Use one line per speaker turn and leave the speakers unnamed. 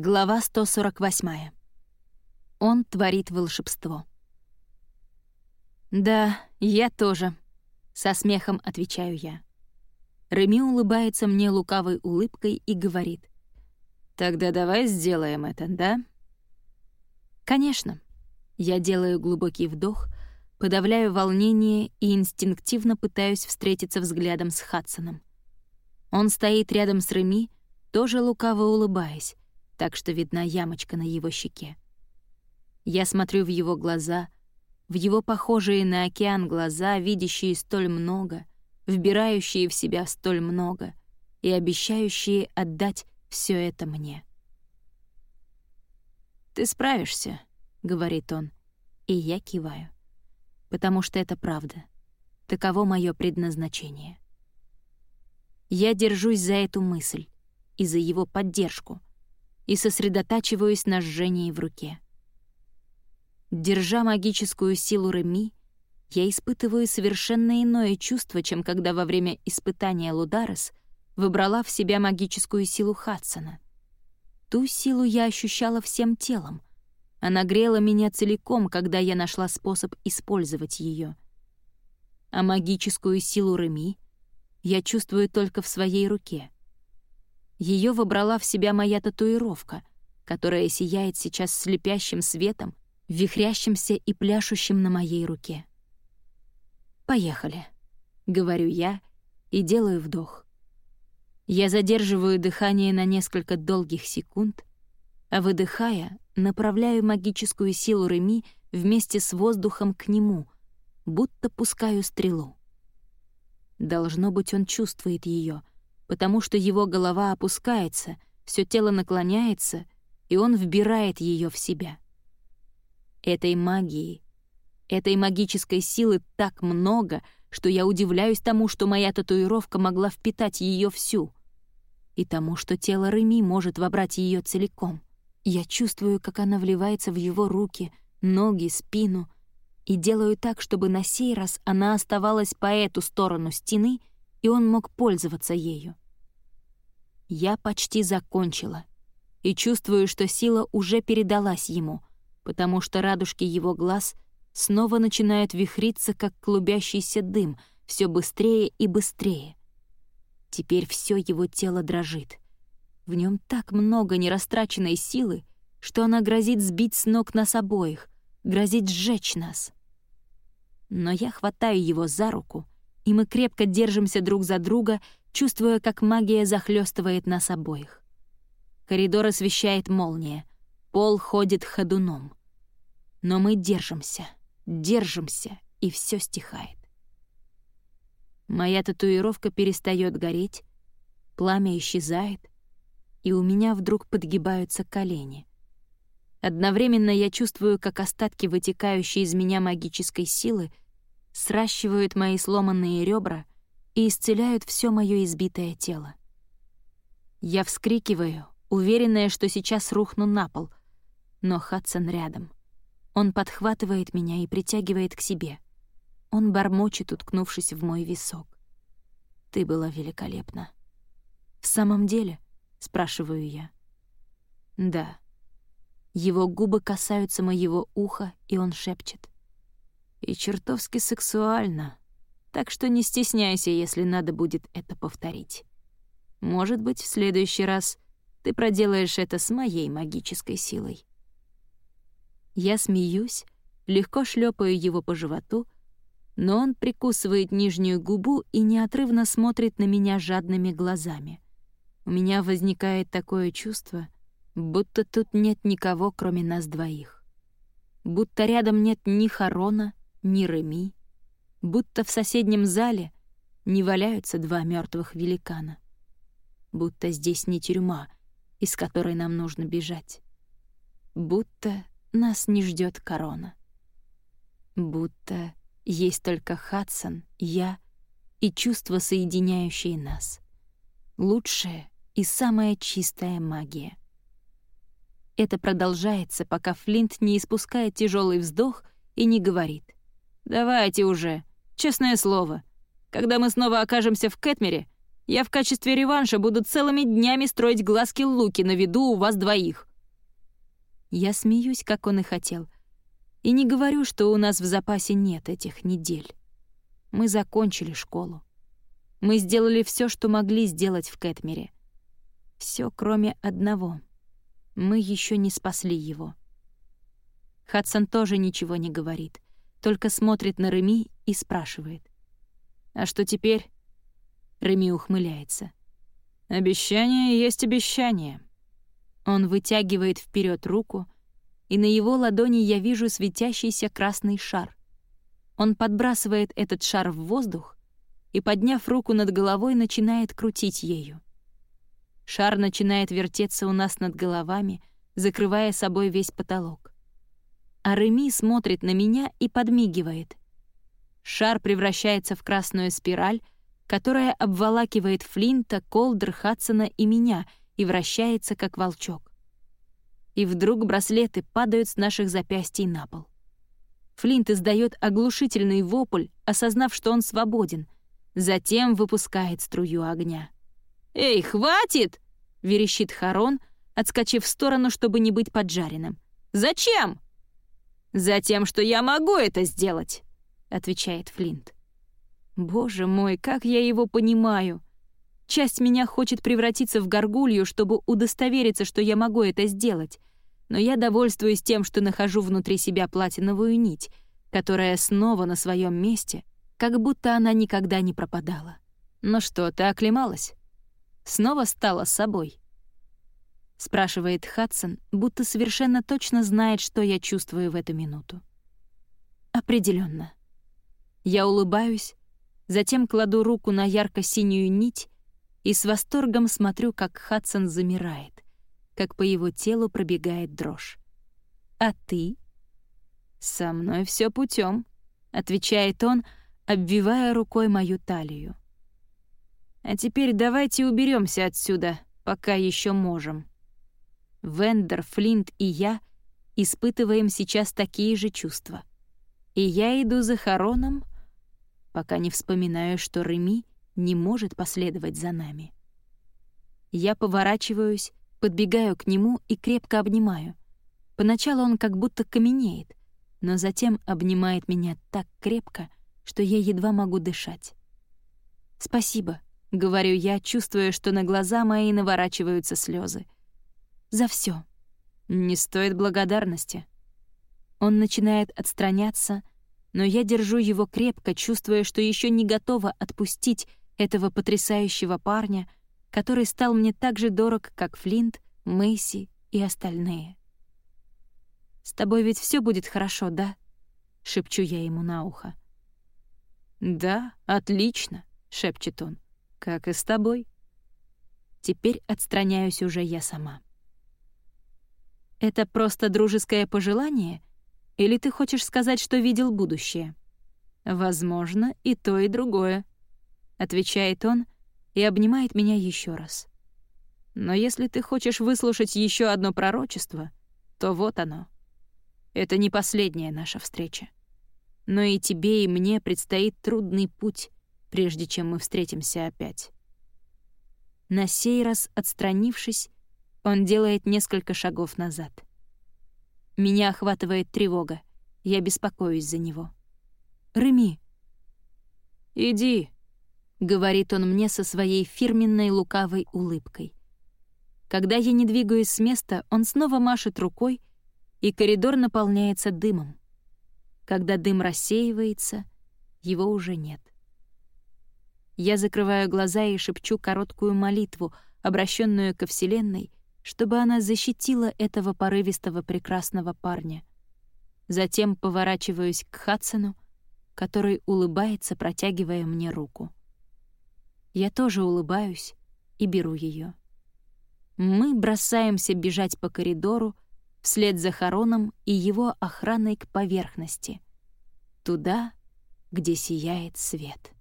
Глава 148. Он творит волшебство. «Да, я тоже», — со смехом отвечаю я. Реми улыбается мне лукавой улыбкой и говорит. «Тогда давай сделаем это, да?» «Конечно». Я делаю глубокий вдох, подавляю волнение и инстинктивно пытаюсь встретиться взглядом с Хадсоном. Он стоит рядом с Реми, тоже лукаво улыбаясь, так что видна ямочка на его щеке. Я смотрю в его глаза, в его похожие на океан глаза, видящие столь много, вбирающие в себя столь много и обещающие отдать все это мне. «Ты справишься», — говорит он, и я киваю. Потому что это правда. Таково мое предназначение. Я держусь за эту мысль и за его поддержку — и сосредотачиваюсь на жжении в руке. Держа магическую силу Реми, я испытываю совершенно иное чувство, чем когда во время испытания Лударес выбрала в себя магическую силу Хадсона. Ту силу я ощущала всем телом. Она грела меня целиком, когда я нашла способ использовать ее. А магическую силу Реми я чувствую только в своей руке — ее вобрала в себя моя татуировка, которая сияет сейчас слепящим светом, вихрящимся и пляшущим на моей руке. «Поехали», — говорю я и делаю вдох. Я задерживаю дыхание на несколько долгих секунд, а выдыхая, направляю магическую силу Реми вместе с воздухом к нему, будто пускаю стрелу. Должно быть, он чувствует ее, потому что его голова опускается, все тело наклоняется, и он вбирает ее в себя. Этой магии, этой магической силы так много, что я удивляюсь тому, что моя татуировка могла впитать ее всю, и тому, что тело Реми может вобрать ее целиком. Я чувствую, как она вливается в его руки, ноги, спину, и делаю так, чтобы на сей раз она оставалась по эту сторону стены — и он мог пользоваться ею. Я почти закончила и чувствую, что сила уже передалась ему, потому что радужки его глаз снова начинают вихриться, как клубящийся дым, все быстрее и быстрее. Теперь все его тело дрожит. В нем так много нерастраченной силы, что она грозит сбить с ног нас обоих, грозит сжечь нас. Но я хватаю его за руку — и мы крепко держимся друг за друга, чувствуя, как магия захлестывает нас обоих. Коридор освещает молния, пол ходит ходуном. Но мы держимся, держимся, и все стихает. Моя татуировка перестает гореть, пламя исчезает, и у меня вдруг подгибаются колени. Одновременно я чувствую, как остатки вытекающей из меня магической силы — сращивают мои сломанные ребра и исцеляют все мое избитое тело. Я вскрикиваю, уверенная, что сейчас рухну на пол, но Хадсон рядом. Он подхватывает меня и притягивает к себе. Он бормочет, уткнувшись в мой висок. «Ты была великолепна». «В самом деле?» — спрашиваю я. «Да». Его губы касаются моего уха, и он шепчет и чертовски сексуально, так что не стесняйся, если надо будет это повторить. Может быть, в следующий раз ты проделаешь это с моей магической силой. Я смеюсь, легко шлепаю его по животу, но он прикусывает нижнюю губу и неотрывно смотрит на меня жадными глазами. У меня возникает такое чувство, будто тут нет никого, кроме нас двоих. Будто рядом нет ни Харона, ни Реми, будто в соседнем зале не валяются два мертвых великана, будто здесь не тюрьма, из которой нам нужно бежать, будто нас не ждет корона, будто есть только Хадсон, я и чувства, соединяющие нас. Лучшая и самая чистая магия. Это продолжается, пока Флинт не испускает тяжелый вздох и не говорит. «Давайте уже. Честное слово. Когда мы снова окажемся в Кэтмере, я в качестве реванша буду целыми днями строить глазки Луки на виду у вас двоих». Я смеюсь, как он и хотел. И не говорю, что у нас в запасе нет этих недель. Мы закончили школу. Мы сделали все, что могли сделать в Кэтмере. Все, кроме одного. Мы еще не спасли его. Хадсон тоже ничего не говорит, только смотрит на Реми и спрашивает. «А что теперь?» Реми ухмыляется. «Обещание есть обещание». Он вытягивает вперед руку, и на его ладони я вижу светящийся красный шар. Он подбрасывает этот шар в воздух и, подняв руку над головой, начинает крутить ею. Шар начинает вертеться у нас над головами, закрывая собой весь потолок. А Реми смотрит на меня и подмигивает. Шар превращается в красную спираль, которая обволакивает Флинта, Колдер, Хадсона и меня и вращается, как волчок. И вдруг браслеты падают с наших запястий на пол. Флинт издает оглушительный вопль, осознав, что он свободен, затем выпускает струю огня. «Эй, хватит!» — верещит Харон, отскочив в сторону, чтобы не быть поджаренным. «Зачем?» «Затем, что я могу это сделать», — отвечает Флинт. Боже мой, как я его понимаю. Часть меня хочет превратиться в горгулью, чтобы удостовериться, что я могу это сделать. Но я довольствуюсь тем, что нахожу внутри себя платиновую нить, которая снова на своем месте, как будто она никогда не пропадала. «Ну что, ты оклемалась? Снова стала собой?» спрашивает Хадсон, будто совершенно точно знает, что я чувствую в эту минуту. Определенно. Я улыбаюсь, Затем кладу руку на ярко-синюю нить и с восторгом смотрю, как Хадсон замирает, как по его телу пробегает дрожь. «А ты?» «Со мной все путем, отвечает он, обвивая рукой мою талию. «А теперь давайте уберемся отсюда, пока еще можем». Вендер, Флинт и я испытываем сейчас такие же чувства. И я иду за Хароном, пока не вспоминаю, что Реми не может последовать за нами. Я поворачиваюсь, подбегаю к нему и крепко обнимаю. Поначалу он как будто каменеет, но затем обнимает меня так крепко, что я едва могу дышать. «Спасибо», — говорю я, чувствуя, что на глаза мои наворачиваются слезы. «За все. «Не стоит благодарности». Он начинает отстраняться, — но я держу его крепко, чувствуя, что еще не готова отпустить этого потрясающего парня, который стал мне так же дорог, как Флинт, Мэйси и остальные. «С тобой ведь все будет хорошо, да?» — шепчу я ему на ухо. «Да, отлично», — шепчет он, — «как и с тобой». Теперь отстраняюсь уже я сама. «Это просто дружеское пожелание?» Или ты хочешь сказать, что видел будущее? Возможно, и то, и другое, отвечает он и обнимает меня еще раз. Но если ты хочешь выслушать еще одно пророчество, то вот оно. Это не последняя наша встреча. Но и тебе, и мне предстоит трудный путь, прежде чем мы встретимся опять. На сей раз, отстранившись, он делает несколько шагов назад — меня охватывает тревога. Я беспокоюсь за него. «Реми!» «Иди», — говорит он мне со своей фирменной лукавой улыбкой. Когда я не двигаюсь с места, он снова машет рукой, и коридор наполняется дымом. Когда дым рассеивается, его уже нет. Я закрываю глаза и шепчу короткую молитву, обращенную ко Вселенной, чтобы она защитила этого порывистого прекрасного парня. Затем поворачиваюсь к Хадсону, который улыбается, протягивая мне руку. Я тоже улыбаюсь и беру ее. Мы бросаемся бежать по коридору вслед за Хароном и его охраной к поверхности, туда, где сияет свет.